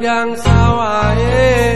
gan sao à, ai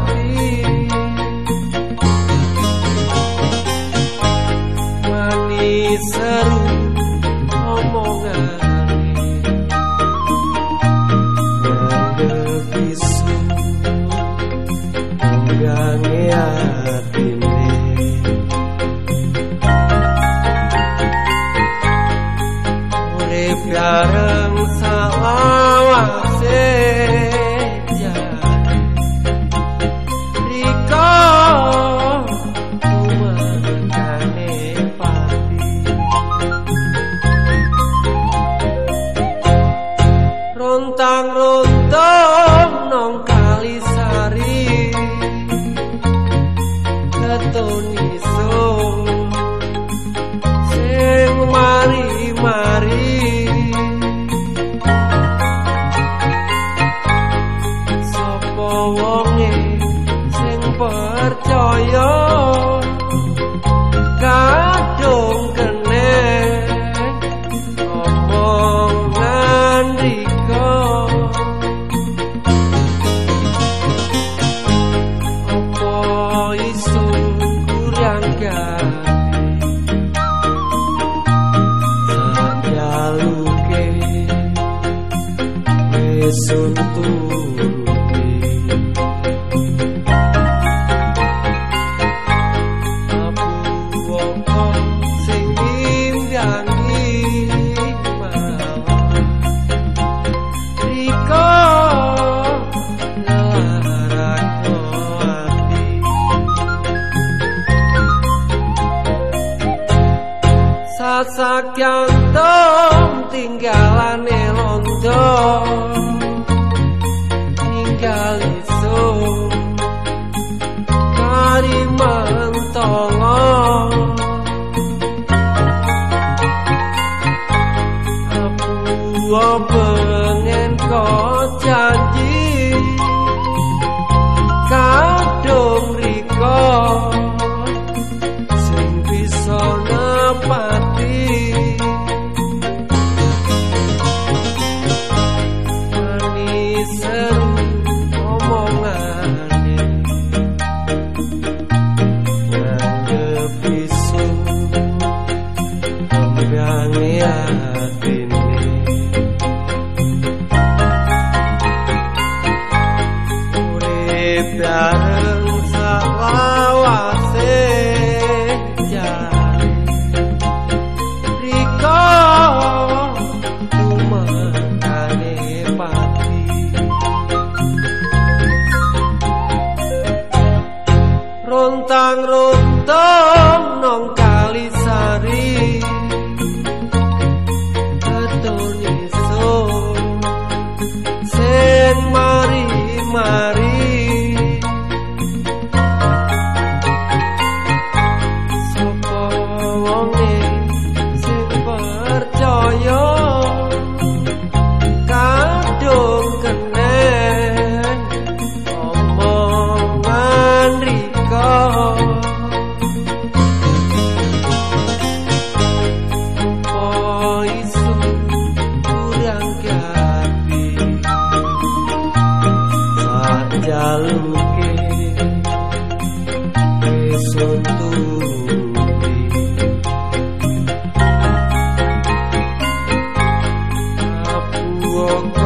azul Cepat sakyantom tinggalane londo tinggal isun Sunday. Jaluke Kesuturi Apu